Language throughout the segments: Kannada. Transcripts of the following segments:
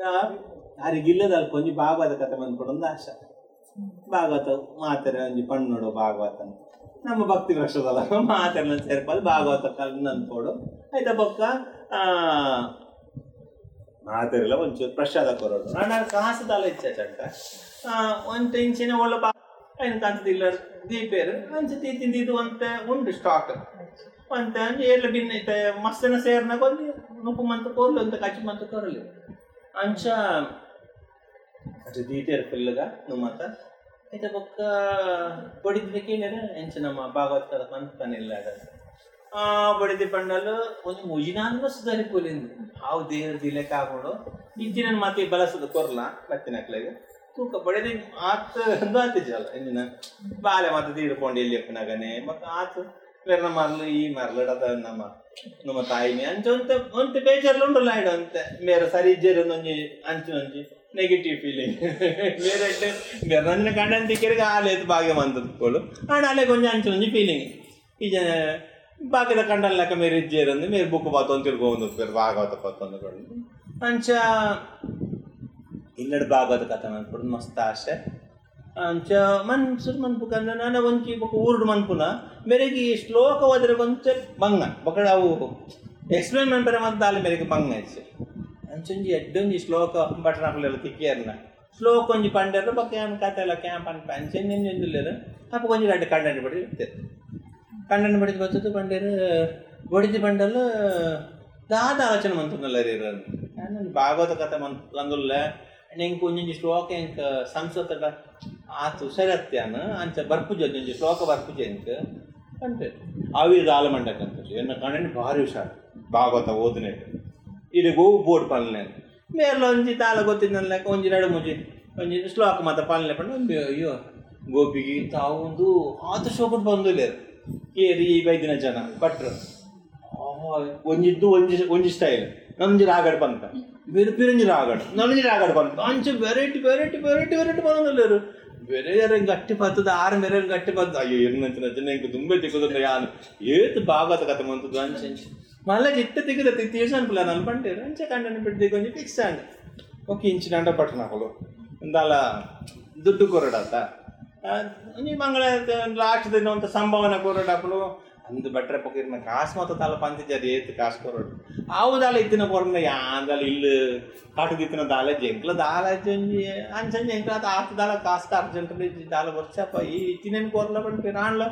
ಯಾರಿಗಿಲ್ಲದ ಅಲ್ಲಿ ಕೊಂಚ ಭಾಗವತ ಕಥೆ ಬಂದ್ಕೊಡೊಂದು ಆಶ. ಭಾಗವತ ಮಾತರ ಒಂಜಿ ಪಣ್ಣು ನೋಡು ಭಾಗವತ ನಮ್ಮ ಭಕ್ತಿ ವರ್ಷದಲ್ಲ ಮಾತ್ರ ಸೇರ್ಪಲ್ಲಿ ಭಾಗವತ ಅಂದ್ಕೊಡು ಆಯ್ತಾ ಬೊಕ್ಕ ಮಾತಿರಲ್ಲ ಒಂಚೂರು ಪ್ರಸಾದ ಕೊರೋಡು ನಾನು ಕಾಸದಲ್ಲ ಇಚ್ಛೆ ಚಂಟ ಒಂದು ಇಂಚಿನ ಒಳ್ಳೆ ಬಾ ಏನು ಕಾಣ್ತದಿಲ್ಲ ದೀಪೇರು ಅಂಚೆ ತೀ ತಿಂದಿದ್ದು ಅಂತ ಉಂಟು ಸ್ಟಾಕ್ ಅಂತ ಎಲ್ಲ ಬಿನ್ನ ಮಸ್ತನ ಸೇರ್ನಾಗ ಒಂದು ನುಪ್ಪು ಮಂತ ಕೊರ್ಲು ಅಂತ ಕಚ್ಚಿ ಮಂತ್ ಕೊರಲಿ anca ರಿದೀತೆ ಇರ್ತಿಲ್ಲಗ ನಮ್ಮ ಮಾತ ಇದ ಬೊಕ್ಕ ಬಡಿದ್ಬೇಕೇನರ? ಎಂಚ ನಮ್ಮ ಭಾಗವತ್ಕರ ಮನ್ಪನಿಲ್ಲ ಆ ಬಡಿದಿ ಪಂಡಲು ಒಂದು ಮುಜಿನಾಂದ್ರ ಸುಧಾರಿ ಕೂಲಿಂದು. ಹಾವು ದೇವ್ರ ದಿಲೆಕ್ಕ ಹಾಕೊಂಡು ಇಂಜಿನ ಮಾತಿ ಬಲಸದ ಕೊರ್ಲ? ಬತ್ತಿನಕ್ಲಾಗ ತೂಕ ಬಡಿದಿ ಆತ ಅಂದು ಆತಿಜಲ್ಲ ಇಂಜಿನ ಬಾಲೆ ಮಾತು ತೀಡ್ಕೊಂಡು ಎಲ್ಲಿ ನಗನೆ ಮತ್ತು ಆತು. ಬೇರೆ ನಮ್ಮ ಮರಲು, ಈ ಮರಲಡದ ನಮ್ಮ ನಮ್ಮ ತಾಯಿನಿ. ಅಂಚ ಒಂತ ಒಂತ ಬೇಜಾರ್ಲು ಉಂಡು ಆಯ್ಡು ಅಂತ. ಮೇರೆ ಸರಿ ಇಜ್ಜೇರು ಒಂಜಿ ಅಂಚು ಒಂಜಿ ನೆಗೆಟಿವ್ ಫೀಲಿಂಗ್ ಬೇರೆ ಬೇರೆ ನನ್ನ ಕಂಡನ್ ತಿಕ್ಕರಿಗೆ ಆಲೇದು ಭಾಗ್ಯ ಮಂತದ್ಕೊಳ್ಳು ಆಡ ಅಲ್ಲೇ ಕೊಂಚ ಅಂಚು ಒಂಜಿ ಫೀಲಿಂಗ್ ಈ ಜನ ಬಾಕಿದ ಕಂಡನ್ ಲೆಕ್ಕ ಮೇರೆ ಇಜ್ಜೇರು ಅಂದ್ರೆ ಮೇರೆ ಬುಕ್ ಪಾತೊಂದು ತಿರ್ಗೊಂಡು ಬೇರೆ ಭಾಗವತ ಪಾತೊಂದು ಅಂಚ ಇಲ್ಲಡ್ ಭಾಗವತ ಕಥೆ ಮನ್ಪುಡು ಮಸ್ತ್ ಆಸೆ. ಅಂಚ ಮನ್ಸೂರ್ ಮನ್ಪುಕಂದ್ರೆ ನಾನು ಒಂಚಿ ಬೊಕ ಊರುಡು ಮನ್ಪುನ ಮೇರೆಗೆ ಈ ಶ್ಲೋಕ ಓದಿದ್ರೆ ಕೊಂಚ ಬಂಗ ಬೊಕಡ ಅವು ಎಕ್ಸ್ಪ್ಲೇನ್ ಮನ್ಪರೆ ಮತ್ತೆ ಅಲ್ಲಿ ಮೇರೆಗೆ ಬಂಗ ಇತ್ತು ಅಂಚೊಂಜಿ ಎಡ್ಡೊಂಜಿ ಶ್ಲೋಕ ಬಟನ್ ಹಾಕಲೆಲ್ಲ ತಿಕ್ಕಿಯರ್ನ ಶ್ಲೋಕ ಒಂಜಿ ಪಂಡರು ಬೊಕ ಏನು ಕಥೆ ಎಲ್ಲ ಕ್ಯಾಂಪ್ ಅನ್ಪ ಅಂಚೊಂಜಿ ಒಂದಿಲ್ಲೇರು ಅಪ್ಪ ಕೊಂಜಿ ಗಡ್ಡೆ ಕಂಡಂಡು ಬಡಿ ಇರ್ತೇವೆ ಕಂಡಂಡು ಬಡಿದು ಬರ್ತದೆ ಪಂಡೇರು ಬಡಿದು ಬಂಡಲು ದಾದ ಆಲೋಚನೆ ಮಂತುನಲ್ಲ ಇರೋದು ನಾನು ಭಾಗವತ ಕಥೆ ಮಂತ್ ಅಂದುಲ್ಲ ನೆಂಕ್ ಒಂಜೊಂಜಿ ಶ್ಲೋಕ ಎಂಕ್ ಸಂಸ್ಕೃತದ ಆತು ಸರತ್ಯಾನ ಅಂಚ ಬರ್ಪುಜ ಒಂಜೊಂಜಿ ಶ್ಲೋಕ ಬರ್ಪುಜ ಎಂಕ್ ಅಂತೆ ಆವಿದ ಆಲಮಂಡಕ ಅಂತ ಎನ್ನ ಕಣ್ಣು ಭಾರಿ ಹುಷಾರು ಭಾಗವತ ಓದಿನೇಟ್ ಇದು ಗೋವು ಬೋರ್ಡ್ ಪಲ್ನೆ ಮೇರ್ಲ ಒಂಜಿ ತಾಲ ಗೊತ್ತಿದ್ನಲ್ಲ ಒಂಜಿ ಎರಡು ಮುಂಜಿ ಒಂಜಿ ಶ್ಲೋಕ ಮಾತ ಪಾಲನೆ ಪಂಡ ಒಂದು ಅಯ್ಯೋ ಗೋಪಿಗೆ ತಾವು ಒಂದು ಆತ ಶೋಕಟ್ ಬಂದುಲೇರು ಏರಿ ಈ ಬೈದಿನ ಜನ ಭಟ್ರು ಒಂಜಿದ್ದು ಒಂಜಿ ಒಂಜಿ ಸ್ಟೈಲ್ ನಮ್ಜಿ ರಾಗಡ್ ಬಂತ ಬೇರೆ ಪಿರಂಜಿ ರಾಗಡ್ ನಮ್ಜಿ ರಾಗಡ್ ಬಂತ ಅಂಚ ವೆರೈಟಿ ವೆರೈಟಿ ವೆರೈಟಿ ವೆರೈಟಿ ಬಂದಲ್ಲೇರು ಬೇರೆ ಯಾರ ಗಟ್ಟಿ ಪತ್ತದ ಆರು ಮೇರೆ ಗಟ್ಟಿ ಪತ್ತ ಅಯ್ಯೋ ಎನ್ನಂಚಿನ ಜನ ಇಂಕ ತುಂಬೆ ತಿಕ್ಕುದಂದ್ರೆ ಯಾನು ಏತ್ ಭಾಗವತ ಕಥೆ ಮಂತದ್ದು ಅಂಚ ಅಂಚ ಮಲ್ಲ ಚಿತ್ತ ತಿಕ್ಕದ ತೀರ್ಸ ಅನ್ಪುಲ್ಲ ನಾನು ಪಂಟೇರು ಅಂಚ ಕಂಡನ ಬಿಡ್ದಿ ಕೊಂಚ ಫಿಕ್ಸ್ ಅಂಡ್ ಓಕೆ ಇಂಚಿನ ಅಂಡ ಪಟ್ಟಣ ಹಾಕಲು ಇಂದಾಲ ದುಡ್ಡು ಕೊರಡಾತ ಒಂಜಿ ಮಂಗಳ ಲಾಸ್ಟ್ ಅಂದು ಬಟ್ರೆ ಪೊಕ್ಕೀರ್ನ ಕಾಸು ಮಾತ್ರ ತಾಲ ಪಂತಿಜಾರಿ ಏತು ಕಾಸು ಕೊರೋಡು. ಅವು ದಾಲ ಇತ್ತಿನ ಕೊರನ ಯಾಂದಲ ಇಲ್ಲಿ ಕಾಟುಗೆ ಇತ್ತಿನ ದಾಲ ಜಂಕ್ಲ ದಾಲ ಜಂಜಿ ಅಂಚನ್ ಜಂಕ್ಲ ಅದು ಆತ ದಾಲ ಕಾಸು ಅರ್ಜೆಂಟ್ ದಾಲ ವರ್ಷಪ್ಪ ಈ ಇತ್ತಿನ ಕೊರಲ ಬಂದು ರಾಣ್ಲ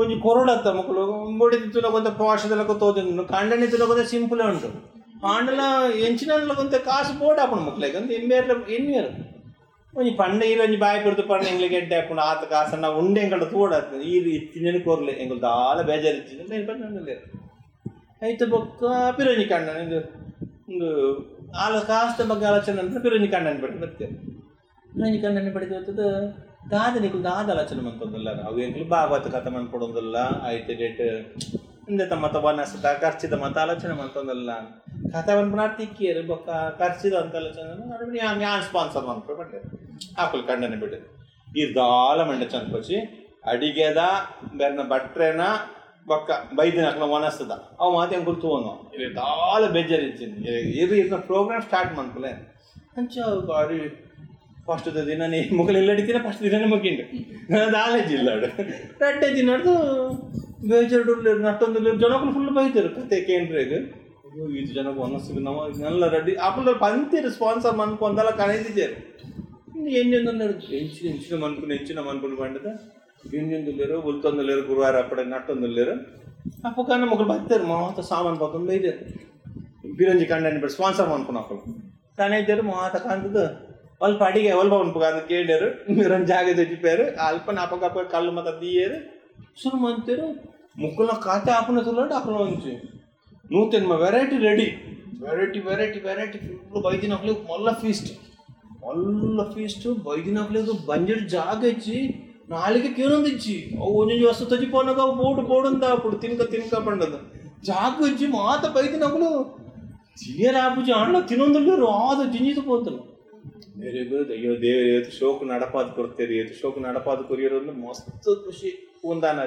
ಒಂಜಿ ಕೊರಡತ್ತ ಮಕ್ಕಳು ಬೋಡಿ ತಿನ್ನ ಕೊಂತ ಪ್ರವಾಸದಲ್ಲ ಗೊತ್ತೋದು ಕಂಡನೆ ತಿನ್ನ ಕೊಂತ ಸಿಂಪಲ್ ಉಂಟು. ಆಂಡಲ ಎಂಚಿನ ಕೊಂತ ಕಾಸು ಬೋರ್ಡ್ ಹಾಕೊಂಡು ಮಕ್ಕಳಿಗೆ ಅಂದ್ರೆ ಎನ್ವೇರ್ ಎನ್ವೇರ್ கொஞ்சம் பண்டை இரு கொஞ்சம் பயப்படுத்து பண்டைங்களை கேட்டேன் ஆத்து காசு நான் உண்டே எங்கள்ட்ட கூட இரு இத்தினு கோரல எங்களுக்கு ஆள ಬೇಜಾರಿತ್ತು பண்ணல ಐತ ಬೊಕ್ಕ ಪಿರೋಜಿ ಕಣ್ಣನ, ಇದು, ಒಂದು ಆಲ, ಕಾಸ್ತ ಬಗ್ಗೆ ಆಲೋಚನೆ ಅಂತ ಪಿರೋಜಿ ಕಣ್ಣನ ಬಿಟ್ಟು ಮತ್ತೆ. ಪಿರೋಜಿ ಕಣ್ಣನ ಪಡೆದು ಹೊತ್ತದ ದಾದನಿಗೂ ದಾದ ಆಲೋಚನೆ ಮಾಡ್ತದಲ್ಲ ಅವು ಎಂಕ್ಲು ಭಾಗವತ ಕಥೆ ಮಾಡ್ಕೊಡೋದಲ್ಲ? ಐತೆ ಡೇಟ್ ಇಂದ ತಮ್ಮ ತವನಸದ ಖರ್ಚಿದ ಮತ ಆಲೋಚನೆ ಮಾಡ್ತದಲ್ಲ ಕಥೆ ಬಂದ್ಬಿಟ್ಟು ತಿಕ್ಕಿಯರು ಬೊಕ್ಕ ಖರ್ಚಿದ ಅಂತ ಆಲೋಚನೆ. ನಾನು ಸ್ಪಾನ್ಸರ್ ಮಾಡ್ಕೊಂಡು ಬಟ್ಟೆ ಆಕುಲ್ ಕಂಡನೆ ಬಿಟ್ಟು ಇರ್ದಾಲ ಮಂಡೆ ಚಂದ್ಕೊಚ್ಚಿ ಅಡಿಗೆದ ಬೆರ್ನ ಬಟ್ರೆನ ಬೊಕ್ಕ ಬೈದಿನ ಹಾಕಲ ಒನಸ್ತದ. ಅವ ಮಾತು ಹೆಂಗೆ ಗುರ್ತು ಅವನು ಇಲ್ಲಿ ದಾಲ ಬೇಜಾರು ಇಚ್చింది ಇದು ಇದನ್ನ ಪ್ರೋಗ್ರಾಮ್ ಸ್ಟಾರ್ಟ್ ಮಾಡ್ಕೊಲೆ. ಹಂಚ ಬಾರಿ ಫಸ್ಟ್ ದಿನ ನೀ ಮುಗಲು ಎಲ್ಲ ಹಿಡಿತೀರ ಫಸ್ಟ್ ದಿನನೇ ಮುಗಿಂಡು ನಾಲೆಜ್ ಇಲ್ಲ ಅವಳು ರಡ್ಡೆ ದಿನದ್ದು ಬೇಜಾರು ನಟ್ಟೊಂದು ಜನಕ್ಕೂ ಫುಲ್ ಬೈತಾರೆ ಕತೆ ಕೇಂದ್ರಿಗೆ ಇದು. ಜನಕ್ಕೆ ಒನಸ್ಸಿಗೆ ನಾವು ಇದನ್ನೆಲ್ಲ ರೆಡಿ ಅಪ್ಪಲ ಪಂತಿರು ಸ್ಪಾನ್ಸರ್ ಮನ್ಕೊಂದಲ್ಲ ఏం చెందున్నారు ఎంచి ఎంచినాం అనుకుని ఎంచినాం అనుకుని పండుగ ఏం చెందులేరు ఉల్తొందు లేరు గురువారు అప్పుడే నట్టొందు లేరు. అప్పుకన్నా ఒకరు బతారు మాత సామాన్ పక్కన బయదారు బిరంజి కండి ఇప్పుడు స్పాన్సర్ అనుకున్నాం అప్పుడు. కానీ అయితే మాత కంటదు వాళ్ళు పడిగా ఎవరు పంపు కాదు కేడారు మీరు జాగ్రత్త తెచ్చిపోయారు అల్పని అప్పకప్ప కళ్ళు మాత తీయరు. సురు మంతారు ముక్కులో కాతే ఆపున చూడండి అక్కడ ఉంచి నూతన variety ready variety variety variety full బయట మళ్ళీ ఫీస్ట్ alla festu వైద్యనాథులకు బంజరు జాగచ్చి నాలుగు కిరుందిచ్చి ಒಂಜೊಂಜಿ ವಸ್ತು ತಜಿಪೋನಾಗ ಬೋಡು ಬೋಡುಂದ ಅಪ್ಪುಡು ತಿನ್ಕ ತಿನ್ಕ ಪಂಡದ ಜಾಗಜ್ಜಿ ಮಾತ ಬೈದಿನಗಳು తినేరాపుజి ఆడలో తినొందులేరు ఆదు జింజిత పోతులు ಬೇರೆ ಬರೋದು ಅಯ್ಯೋ ದೇವರ ಇವತ್ತು ಶೋಕ ನಡಪಾದ ಕೊಡ್ತೇರಿ ಇವತ್ತು ಶೋಕ ನಡಪಾದ ಕೊರಿಯೋರಲ್ಲಿ ಮಸ್ತ್ ಖುಷಿ ಒಂದಾನ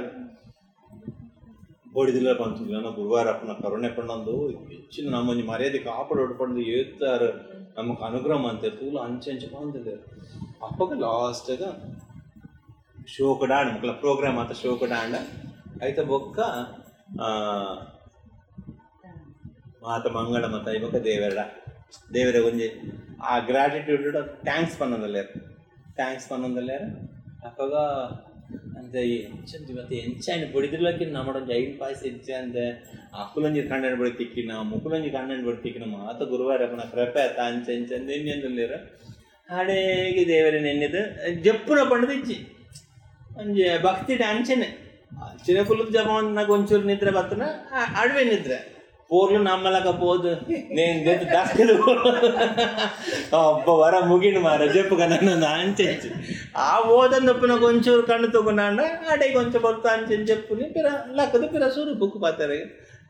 ಬಡಿದಿಲ್ಲ ಬಂತು ನನ್ನ ಗುರುವಾರ ಅಪ್ಪನ ಕರುಣೆ ಪಣ್ಣಂದು ಹೆಚ್ಚಿನ ನಮ್ಮೊಂದು ಮರ್ಯಾದೆ ಕಾಪಾಡಿ ಹೊಡ್ಕೊಂಡು ಏತ್ತಾರ நமக்கு அனுகிரகமாக ಅಂಚೆ ಅಂಚೆ ಬಂದಿದೆ ಅಪ್ಪಗೆ ಲಾಸ್ಟಾಗ ಶೋಕಡಾಂಡ್ ಮಕ್ಕಳ ಪ್ರೋಗ್ರಾಮ್ ಅಂತ ಶೋಕಡಾಂಡ ಐತ ಬೊಕ್ಕ ಮಾತ ಮಂಗಳ ಮತ ಇವಕ್ಕ ದೇವರ ದೇವರ ಒಂಜಿ ಆ ಗ್ರಾಟಿಟ್ಯೂಡ್ ಥ್ಯಾಂಕ್ಸ್ ಪನ್ನೊಂದಲ್ಲೇರ ಥ್ಯಾಂಕ್ಸ್ ಪನ್ನೊಂದಲ್ಲೇರ ಅಪ್ಪಗ ಅಂತ ಎಂಚಂತ ಇವತ್ತು ಎಂಚ ಬಡಿದಿರ್ಲಕ್ಕೆ ನಮ್ಮಡೊಂದು ಐದು ಪಾಯಸ ಇಜ್ಜೆ ಅಂದೆ आकुलंजी कांडण बळतिकी ना मुकुलंजी कांडण बळतिकी ನಮ್ಮ ಆತ ಗುರುವಾರಪ್ಪನ ಕೃಪೆ ತಾಂಚ ಎಂದೆಂದೆಂದಿರ ಹಾಡೇಗೆ ದೇವರ ನೆನ್ನೆದು, ಜಪ್ಪುನ ಪಂಡದ ಇಚ್ಚಿ ಒಂಜೆ ಭಕ್ತಿ ಅಂಚನೆ ಅಂಚನೆ ಫುಲ್ ಜಪ ನಾಗ ಒಂಚೂರು ನಿದ್ರೆ ಬತ್ತನ ಅಡವೆ ನಿದ್ರೆ. ಪೋರ್ಲು ನಮ್ಮಲಕ ಪೋದು, ನೇನ್ ಗೆದ್ದು ದಾಸ್ಕಲು ಒಬ್ಬ ವರ ಮುಗಿನ ಮಾರ ಜಪ್ಪುಗ ನನ್ನ ಅಂಚೆ ಆ ಓದನ್ನಪ್ಪನ ಒಂಚೂರು ಕಣ್ಣು ತಗೊಂಡ ಅಡೆಗೆ ಒಂಚ ಬರ್ತಾ ಅಂಚೆ ಜಪ್ಪುನಿ, ಪಿರ ಲಕ್ಕದು ಪಿರ ಸೂರು ಬುಕ್ ಬಾತಾರೆ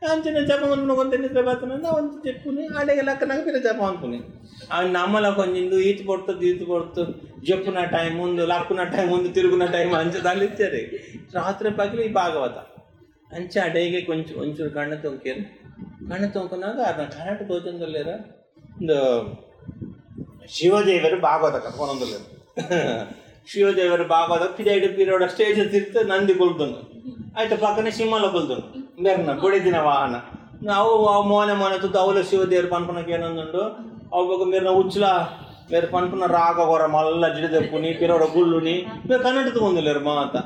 ಅಂಚನೆ ಜಪ ಒಂದು ನಿದ್ರೆ ಬರ್ತನಂದ ಒಂದು ಚೆಪ್ಪುನಿ ಆಡೆಗೆ ಲಕ್ಕನಾಗ ಬೇರೆ ಜಪ ಅನ್ಕೊನಿ ಅವ್ನು ನಮ್ಮಲಕ ಒಂದಿಂದು ಈತ್ ಪಡ್ತದ್ದು ಈತ್ ಪಡ್ತು ಜಪ್ಪುನ ಟೈಮ್ ಒಂದು ಲಕ್ಕುನ ಟೈಮ್ ಒಂದು ತಿರುಗುನ ಟೈಮ್ ಅಂಚೆ ದಾಲಿತ್ತಾರೆ ರಾತ್ರಿ ಪಗಲು ಈ ಭಾಗವತ ಅಂಚೆ ಅಡೆಗೆ ಕೊಂಚ ಒಂಚೂರು ಕಣ್ಣು ತೊಂಕೇನು ಕಣ್ಣು ತೊಂಕನಾಗ ಅದನ್ನ ಕರ್ನಾಟಕ ಹೋದಂದಲ್ಲೇರ ಒಂದು ಶಿವದೇವರು ಭಾಗವತ ಕರ್ಕೊಂಡೊಂದಲ್ಲ ಶಿವದೇವರು ಭಾಗವತ ಪಿದಾಯ್ಡು ಪೀರೋಡ ಸ್ಟೇಜ್ ತಿರ್ತು ನಂದಿ ಕೊಲ್ತನು ಆಯ್ತು ಪಕ್ಕನೆ ಸಿಂಹಲ ಕೊಲ್ತನು ಬೆರ್ನ ಬೊಡಿದಿನ ವಾಹನ ನಾವು ಅವು ಮೋನೆ ಮೋನೆ ತುತ್ತು ಅವಲ ಶಿವದೇವರು ಪನ್ಪನಕ್ಕೆ ಏನೊಂದುಂಡು ಅವಾಗ మీరు ఉచ్చుల మీరు పనుకున్న రాక కూర మళ్ళా జిడి తెప్పుని పిరవడ గుళ్ళుని మీరు కన్నట్టు తొందలేరు మాత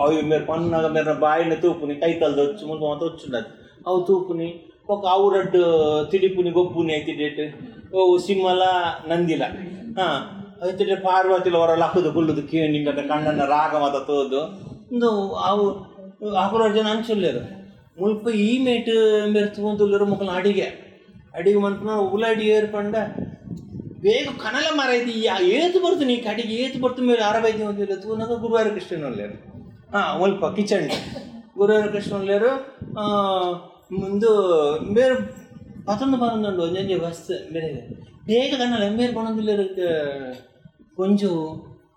అవి మీరు పన్నాక మీరు బాయిని తూపుని కైతలు తెచ్చు ముందు మాత వచ్చిండదు అవి తూపుని ఒక ఆవు రడ్డు తిడిపుని గొప్పుని తిడేటు ఓ ಸಿಂಹಲ ನಂದಿಲ ಹಾ అయితే ಪಾರ್ವತಿಲ ಹೊರ ಲಕ್ಕದು ಗುಲ್ಲುದು ಕೇಳಿ ಕಣ್ಣನ್ನ ರಾಗ ಮತ ತೋದು ಒಂದು ಅವು ಆಕುರ ಮುಲ್ಪ ಈ ಮೇಟ್ ಮೇರೆ ತಗೊಂಡುಲ್ಲೇರು ಮುಕ್ಕಲ ಅಡಿಗೆ. ಅಡಿಗೆ ಮಂತ್ರ ಉಲಾಡಿ ಏರ್ಪಂಡ ಬೇಗ ಕನಲ ಮರ ಐತಿ ಏತು ಬರ್ತು ನೀ ಕಡಿಗೆ ಏತು ಬರ್ತು ಮೇಲೆ ಅರವೈದು ಒಂದಿಲ್ಲ ತೂನಾಗ ಗುರುವಾರ ಕೃಷ್ಣನಲ್ಲೇರು ಹಾಂ ಮುಲ್ಪ ಕಿಚನ್ ಗುರುವಾರ ಕೃಷ್ಣಲ್ಲೇರು ಮುಂದು ಬೇರೆ ಪತೊಂದು ಬಂದು ಒಂಜೊಂಜಿ ಬಸ್ ಬೇರೆ ಬೇಗ ಕನ್ನಲ್ಲ ಬೇರೆ ಬಂದಿಲ್ಲ ಕೊಂಚು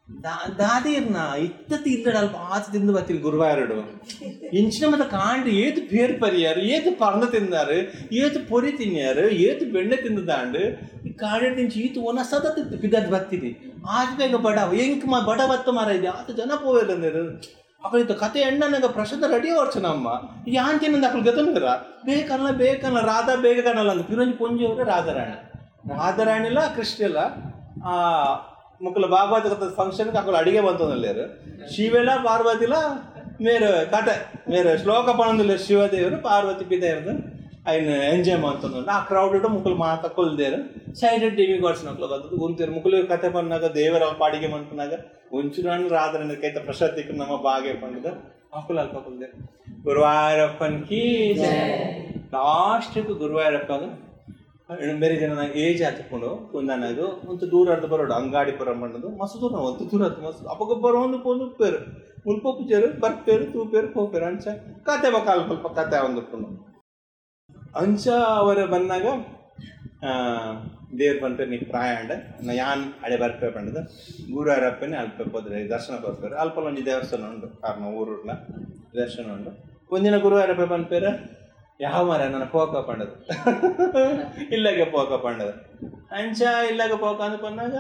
ದಾ, ದಾದಿರ್ನ ಇತ್ತ ಇಲ್ಲಡ ಆಚ ತಿಂದು ಬತ್ತಿಲ್ ಗುರುವಾರಡು. ಇಂಚಿನ ಮತ್ತೆ ಕಾಂಡು ಏತು ಪೇರ್ ಪರಿಯಾರು ಏತು ಪರ್ನ ತಿಂದಾರು ಏತು ಪೊರಿ ತಿನ್ಯಾರು ಏತು ಬೆಣ್ಣೆ ತಿಂದಾಂಡು ಈ ಕಾಡಿನ ತಿಂಚಿ ಈತು ಒನ ಸತತ ಪಿದದ್ ಬತ್ತಿದಿ ಆಚ ಬೇಗ ಬಡ ಎಂಕ್ ಮಾ ಬಡ ಬತ್ತ ಮಾರ ಇದೆ, ಆತ ಜನ ಪೋವೆಲ್ಲ ಅಂದರು. ಇತ್ತು ಕತೆ ಎಣ್ಣನಾಗ ಪ್ರಶಾಂತ ರೆಡಿ ವರ್ಷನಮ್ಮ ಯಾಂತಿನಂದ ಅಕಲ್ ಗತಂದ್ರ ಬೇಕಲ್ಲ ಬೇಕಲ್ಲ, ರಾಧಾ ಬೇಗ ಕನಲ್ಲ ಅಂದ. ಪಿರಂಜಿ ಪೊಂಜಿ ಅವರೇ ರಾಧಾರಾಣಿ. ರಾಧಾರಾಣಿಲ ಕೃಷ್ಣಲ್ಲ ಆ ముక్కల భాగవత ఫంక్షన్కి అక్కడ అడిగే బంతులేరు శివెల పార్వతిల మీరు కథ మీరు శ్లోక పనందులేరు శివదేవుడు పార్వతి పిదేవుడు ఆయన ఎంజాయ్ ಮಾಡ್ತಾರೆ ಆ ಕ್ರೌಡ್ ಮುಕ್ಕಳು ಮಾತಾಕೊಳ್ದೇರು ಸೈಡ್ ಟಿವಿ ಕೊಡ್ಸಿನ ಬರ್ತದೆ ಉಂತಿರು ಮುಕ್ಕಳು ಕತೆ ಪನ್ನಾಗ ದೇವರ ಪಾಡಿಗೆ ಮನ್ಪನಾಗ ఉంచురాని రాత్రి ప్రసాదికి నమ్మ బాగా పండుగ అప్పులు అల్పకులదే గురువాయూరప్పన్కి ಲಾಸ್ಟಿಗೆ ಗುರುವಾಯೂರಪ್ಪಗ ಬೇರೆ ಜನ ಏಜ್ ಹತ್ಕೊಂಡು ಕುಂದಾನದು ಒಂದು ದೂರ ಅರ್ಧ ಬರೋಡು, ಅಂಗಾಡಿ ಪುರ ಮಾಡೋದು ಮಸ್ತ್ ದೂರ ಒಂದು ದೂರ ಹತ್ತು ಮಸ್ತ್. ಅಪಗ ಬರೋ ಒಂದು ಒಂದು ಪೇರು ಮುಲ್ಪಪ್ಪು ಚೇರು ಬರ್ಪೇರು ತೂಪೇರು ಹೋಪೇರು ಅಂಚ. ಕತೆ ಬಕ್ಕ ಅಲ್ಪ ಸ್ವಲ್ಪ ಕತೆ ಒಂದು ಅಂಚ ಅವರ ಬಂದಾಗ ದೇವ್ರು ಬಂತ ನೀ ಪ್ರಾಯ ಅಂಡ ನಾ ಯಾನ್ ಹಳೆ ಬರ್ಪೇ ಬಂಡದ ಗುರುವಾರಪ್ಪನೇ ಅಲ್ಪ ಹೋದ್ರೆ ದರ್ಶನ ಬರ್ಪೇರು ಅಲ್ಪ ಒಂಜಿ ದೇವಸ್ಥಾನ ಉಂಡು ಕಾರಣ ಊರುಡ್ಲ ದರ್ಶನ ಉಂಡು ಒಂದಿನ ಗುರುವಾರಪ್ಪ ಬಂದ್ಪೇರ ಯಾವ ಮರ ನನ್ನ ಪೋಕ ಪಂಡದು? ಇಲ್ಲಗೆ ಪೋಕ ಪಂಡದು. ಅಂಚ ಇಲ್ಲಗೆ ಪೋಕ ಅಂತ ಪನ್ನಾಗ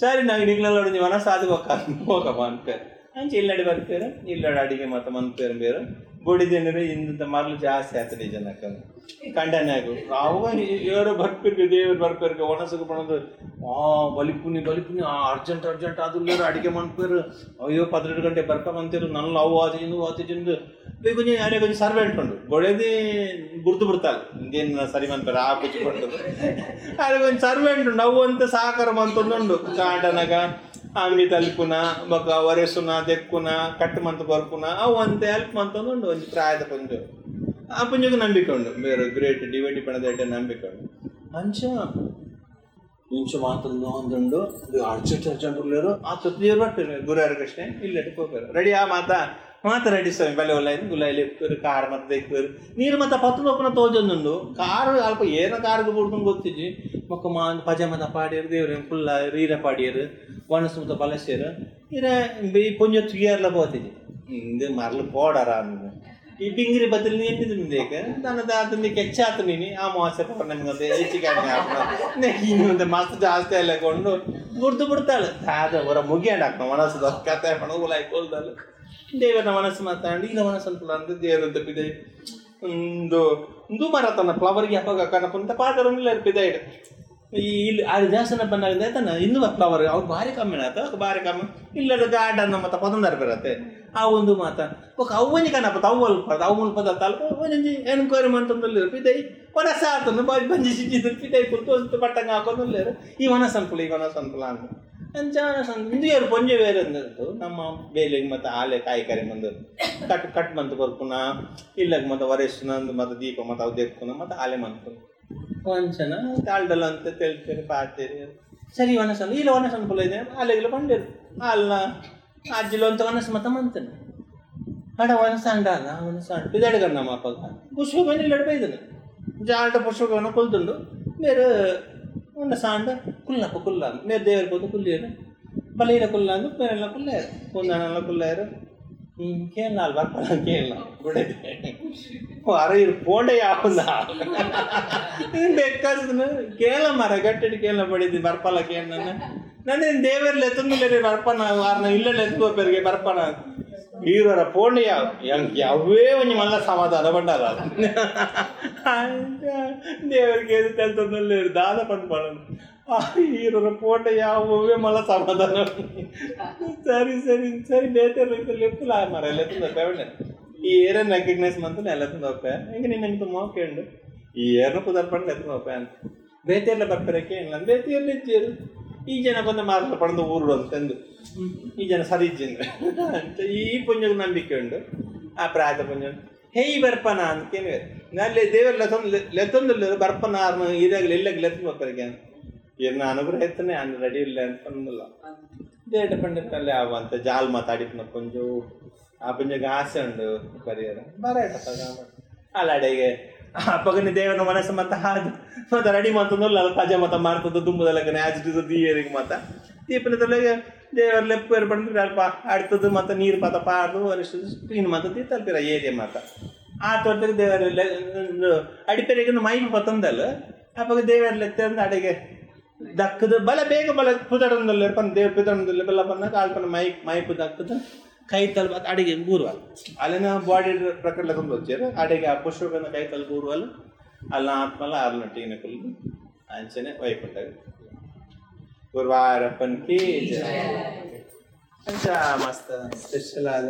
ಸರಿ ನಂಗೆ ನಿಗ್ಲೆಲ್ಲ ಹೊಡೆದು ಮನ ಸಾಧು ಪೋಕ ಪೋಕಪ್ಪ ಅನ್ಪೇರು ಅಂಚೆ ಇಲ್ಲಡೆ ಬರ್ಪೇರ ಇಲ್ಲಡೆ ಅಡಿಗೆ ಮಾತ ಮನ್ಪೇರ ಬೇರೆ. ಬುಡಿ ಜನರು ಇಂದ ಮರಲು ಜಾಸ್ತಿ ಆಗ್ತದೆ ಜನಕ್ಕೆ. ಕಂಡನೆ ಆಗು. ಅವ ಇವರು ಬರ್ಪಿರ್ಗೆ ದೇವರು ಬರ್ಪಿರ್ಗೆ ಒಣಸಗ ಪಣದು ಆ ಬಲಿಪುನಿ ಬಲಿಪುನಿ ಆ ಅರ್ಜೆಂಟ್ ಅರ್ಜೆಂಟ್ ಆದ ಅಡಿಗೆ ಮಾಡ್ಪೇರು ಅಯ್ಯೋ, ಪದ್ರೆಡು ಗಂಟೆ ಬರ್ಕ ಬಂತಿರು. ನನ್ನ ಅವು ಆತಿಂದು ಜಿಂದು ಬೇಗುಜಿ ಯಾರೇ ಕೊಂಚ ಸರ್ವೆ ಇಟ್ಕೊಂಡು ಬೊಳೆದಿ ಗುರ್ತು ಬಿಡ್ತಾರೆ ಇಂದೇನು ಸರಿ ಮಂತಾರೆ ಆ ಕುಚ್ಚಿಕೊಂಡು ಅದೇ ಒಂದು ಸರ್ವೆ ಉಂಟು ಅವು ಅಂತ ಸಾಕಾರ ಮಂತೊಂದುಂಡು ಕಾಂಡನಾಗ ಆಮಿ ತಲ್ಪುನ ಬೊಕ ಒರೆಸುನ ದೆಕ್ಕುನ ಕಟ್ ಮಂತ್ ಬರ್ಪುನ ಅವು ಅಂತ ಹೆಲ್ಪ್ ಮಂತೊಂದುಂಡು ಒಂಜಿ ಪ್ರಾಯದ ಕೊಂಚ ಆ ಪುಂಜಗ ನಂಬಿಕೆ ಉಂಡು ಬೇರೆ ಗ್ರೇಟ್ ಡಿವೈಡಿ ಪಣದ ನಂಬಿಕೆ ಉಂಡು ಅಂಚ ಇಂಚ ಮಾತಂದು ಒಂದುಂಡು ಅರ್ಜೆಂಟ್ ಅರ್ಜೆಂಟ್ ಉಳ್ಳೇರು ಆ ತತ್ತಿಯರು ಬರ್ತೇನೆ ಗುರುವಾರ ಕೃಷ್ಣ ಇಲ್ಲಟ್ಟು ಹೋಗ್ತಾರೆ ರೆಡಿ ಆ ಮಾತಾ ಮಾತಾಡಿ ಸ್ವಾಮಿ, ಬಲೆ ಒಲ್ಲಾಯ್ತು ಗುಲಾಯಿಲಿ ಇಪ್ಪರು ಕಾರ್ ಮತ್ತೆ ಇಪ್ಪರು ನೀರು ಮತ್ತೆ ಪತ್ತು ಪಕ್ಕನ ತೋಜೊಂದುಂಡು. ಕಾರು ಅಲ್ಪ ಏನ ಕಾರ್ಗೆ ಬಿಡ್ದು ಮಕ್ಕ ಮೊಕ್ಕ ಮಾನ್ ಮತ ಪಾಡಿಯರು, ದೇವ್ರ ಫುಲ್ಲ ರೀರ ಪಾಡಿಯರು ಒಣಸು ಮುತ್ತ ಬಲಸೇರು ಇರ ಈ ಪೊಂಜ ತುಗಿಯರ್ಲ ಬೋತಿಜ್ಜಿ. ಇಂದು ಮರಲು ಕೋಡರ ಅಂದ ಈ ಬಿಂಗ್ರಿ ಬದಲು ನೆಟ್ಟಿದ್ದು ಮುಂದೇಕ ನನದ ಅದನ್ನ ಕೆಚ್ಚಾತು ನೀನು ಆ ಮೋಸ ಪಾಪ ನಮ್ಗೆ ಹೆಚ್ಚಿಗೆ ಇನ್ನೊಂದು ಮಸ್ತ್ ಜಾಸ್ತಿ ಎಲ್ಲ ಕೊಂಡು ಗುಡ್ದು ಬಿಡ್ತಾಳೆ. ಅದ ಹೊರ ಮುಗಿಯಂಡ ಹಾಕ್ತಾವ ಒಣಸದ ಕತೆ ಹಣ ದೇವರ ಮನಸ್ಸು ಮಾತಾಡಿ, ಈಗ ಮನಸ್ಸು ಅನುಕೂಲ ಅಂದ್ರೆ ದೇವರ ಬಿದೆ. ಒಂದು ಒಂದು ಮರ ತನ್ನ ಫ್ಲವರ್ಗೆ ಹಾಕೋಗ ಅಂತ ಪಾತ್ರ ಬಿದೆ ಇಡ ಈ ಇಲ್ಲಿ, ಆ ದೇವಸ್ಥಾನ ಬಂದಾಗ ಆಯ್ತಾನ, ಇನ್ನೂ ಫ್ಲವರ್ ಅವ್ರು ಭಾರಿ ಕಮ್ಮಿ ಆತ ಭಾರಿ ಕಮ್ಮಿ. ಇಲ್ಲದ ಗಾರ್ಡನ್ ಮತ್ತೆ ಪದೊಂದಾರು ಬರತ್ತೆ. ಆ ಒಂದು ಮಾತ. ಒಕ್ಕ ಅವ್ವನಿ ಕನಪತ ಅವ್ವಲ್ ಪದ ಅವ್ವಲ್ ಪದ ತಲ್ಪ ಏನು ಎನ್ಕ್ವೈರಿ ಮಂತಂದಲ್ಲಿ ಪಿದೈ ವನಸ ಆತನು ಬಾಜ್ ಸಿಟ್ಟಿದ್ರು ಪಿದೈ ಕುಂತು ಅಂತ ಪಟ್ಟಂಗ ಹಾಕೊಂಡ್ಲೇರು ಈ ವನಸ ಅನ್ಪುಲ ಈ ವನಸ ಅನ್ಪುಲ ಅಂತ. ಜನ ಸಂದಿಯರು ಪೊಂಜೆ ಬೇರೆ ಅಂದದ್ದು. ನಮ್ಮ ಬೇಲಿಗೆ ಮತ್ತೆ ಆಲೆ ಕಾಯಿ ಕರೆ ಮಂದು ಕಟ್ ಕಟ್ ಮಂತು ಬರ್ಕುನ. ಇಲ್ಲಕ್ಕೆ ಮತ್ತೆ ವರೆಸ್ನಂದು ಮತ್ತೆ ದೀಪ ಮತ್ತೆ ಅವು ದೆಕ್ಕುನ ಮತ್ತೆ ಆಲೆ ಮಂತು. ಒಂಚನ ತಾಳ್ದಲ್ಲ ಅಂತ ತೇಳ್ತೇವೆ ಪಾತೇರಿ ಸರಿ ಒಣಸಂದು ಇಲ್ಲ ಒಣಸಂದು ಪುಲ ಇದೆ. ಆಲೆಗಿಲ್ಲ ಬಂದಿರು. ಅಲ್ಲ ಅಜ್ಜಿಲ್ಲ ಅಂತ ಒಣಸ ಮತ ಮಂತನ. ಅಡ ಒಣಸ ಅಂಡ ಅಲ್ಲ ಒಣಸ ಅಂಡ ಬಿದಡ್ಗಣ್ಣ ನಮ್ಮ ಅಪ್ಪ ಪುಷ್ಪ ಬಂದಿಲ್ಲ ಇಲ್ಲಡ ಬೈದನು. ಜಾಲ್ಟ ಪುಷ್ಪಗಳನ್ನು ಕೊಲ್ತುಂಡು. ಬೇರೆ ಒಣಸ ಅಂಡ ಕುಲ್ಲಪ್ಪ ಕುಲ್ಲ. ಮೇರೆ ದೇವರ ಬೋದು ಕುಲ್ಲಿಯರು ಬಲೀನ ಕುಲ್ಲ ಅಂದ್ರೆ ಬೇರೆಲ್ಲ ಕುಲ್ಲೆಯರು ಕುಂದನೆಲ್ಲ ಕುಲ್ಲೆಯರು ಕೇಳಲ್ ಬರ್ಕೊಳ್ಳ ಕೇಳಲ್ಲ ಗುಡದೆ ಅರ ಇರು ಪೋಂಡೆ ಯಾವನ್ನ ಬೆಕ್ಕಸ್ನು ಕೇಳ ಮರ ಗಟ್ಟಿಟ್ಟು ಕೇಳ ಬಡಿದ್ವಿ ಬರ್ಪಲ್ಲ ಕೇಳ ನನ್ನ. ನಾನೇನು ದೇವರಲ್ಲಿ ಎತ್ತಂದಿಲ್ಲ ರೀ ಬರ್ಪನ ವಾರನ ಇಲ್ಲೆಲ್ಲ ಎತ್ಕೋಪೇರಿಗೆ ಬರ್ಪನ ಈರರ ಪೋಣೆ ಯಾವೇ ಒಂದು ಮಲ್ಲ ಸಮಾಧಾನ ಪಡ್ಡಾರ ದೇವರಿಗೆ ತಂತದಲ್ಲಿ ದಾನ ಪಡ್ಬಾಳನು ಆ ಈರರ ಪೋಟೆ ಯಾವೇ ಮಲ್ಲ ಸಮಾಧಾನ. ಸರಿ ಸರಿ ಸರಿ ಲೇಟರ್ ಲೆಪ್ಪಲ ಮರ ಎಲ್ಲ ಬೇವಣ್ಣ ಈ ಏರನ್ ರೆಕಗ್ನೈಸ್ ಮಾಡ್ತಾನೆ, ಎಲ್ಲ ತಂದಪ್ಪ ಹೆಂಗೆ ನೀನು ಹೆಂಗೆ ತುಂಬ ಕೇಳು ಈ ಏರ್ನ ಪುದರ್ ಪಡ್ಲೆ ಎತ್ತಪ್ಪ ಅಂತ. ಬೇತಿಯಲ್ಲ ಬರ್ಪರಕ್ಕೆ ಇಲ್ಲ ಬೇತಿಯಲ್ಲಿ ಇದ್ದೀರು ಈ ಜನ ಬಂದು ಮಾತ್ರ ಪಡೆದು ಊರು ಅಂತಂದು ಈ ಜನ ಸರಿ ಜನ ಅಂತ ಈ ಪುಂಜಕ್ಕೆ ನಂಬಿಕೆ ಉಂಡು. ಆ ಪ್ರಾಯದ ಪುಂಜ ಹೇಯ್ ಬರ್ಪನ ಅಂತ ಕೇಳಿವೆ ನಲ್ಲಿ ದೇವರ ಲೆತ್ತೊಂದು ಲೆತ್ತೊಂದು ಬರ್ಪನ ಇದಾಗಲಿ ಇಲ್ಲ ಲೆತ್ತು ಬರ್ಪರಿಗೆ ಏನು ಅನುಗ್ರಹ ಎತ್ತನೆ ಅನ್ನ ರೆಡಿ ಇಲ್ಲ ಅಂತ ಅಂದಲ್ಲ. ದೇಟ ಪಂಡಿತಲ್ಲಿ ಅವಂತ ಜಾಲ್ ಮಾತಾಡಿದ್ನ ಪುಂಜು. ಆ ಪುಂಜಗೆ ಆಸೆ ಉಂಡು ಪರಿಹಾರ ಬರೇಟಪ್ಪ ಅಲ್ಲಾಡೆಗೆ ಅಪ್ಪಗನಿ ದೇವನ ಮನಸ್ಸು ಮತ್ತೆ ಹಾದು ಮತ್ತೆ ರೆಡಿ ಮಾತಂದ್ರೆ ಅಲ್ಲ ಪಜ ಮತ ಮಾಡ್ತದ ಆಜ್ ಇಟ್ ದೀಯರಿಗೆ ಮತ ದೀಪನ ತಲೆಗೆ ದೇವರ ಲೆಪ್ಪು ಏರ್ ಬಂದ್ರೆ ಅಲ್ಪ ಆಡ್ತದ ಮತ್ತೆ ನೀರು ಪಾತ ಪಾಡ್ದು ಅನಿಷ್ಟು ಕ್ಲೀನ್ ಮಾತದ ತಲುಪಿರ ಏರಿಯಾ ಮಾತ ಆ ತೋಟಕ್ಕೆ ದೇವರ ಅಡಿಪೆರೆಗೆ ಮೈ ಪತ್ತಂದಲ್ಲ ಅಪ್ಪಗ ದೇವರ ಲೆತ್ತ ಅಡಿಗೆ ದಕ್ಕದ ಬಲ ಬೇಗ ಬಲ ಪುದಡಂದಲ್ಲಿ ಪನ್ ದೇವ್ರ ಪುದಡಂದಲ್ಲಿ ಬಲ ಪನ್ನ ಕಾಲ್ಪನ ಮೈ ಮೈಪು ದಕ್ಕದ ಕೈ ತಲುಪ ಅಡಿಗೆ ಗೂರುವಲ್ಲ ಅಲ್ಲಿನ ಬಾಡಿ ಪ್ರಕಾರ ಲಕ್ಕಂದು ವಚ್ಚಾರು ಅಡಿಗೆ ಆ ಪುಷ್ಪಕನ ಕೈ ತಲು ಗೂರುವಲ್ಲ ಅಲ್ಲ ಆತ್ಮಲ್ಲ ಆರು ಟೀನ ಕುಲ್ದು ಅಂಚನೆ ವೈಪುಂಟಾಗಿ ಗುರುವಾರಪ್ಪನ್ಕಿ ಅಂಚ ಮಸ್ತ್ ಸ್ಪೆಷಲ್ ಆದ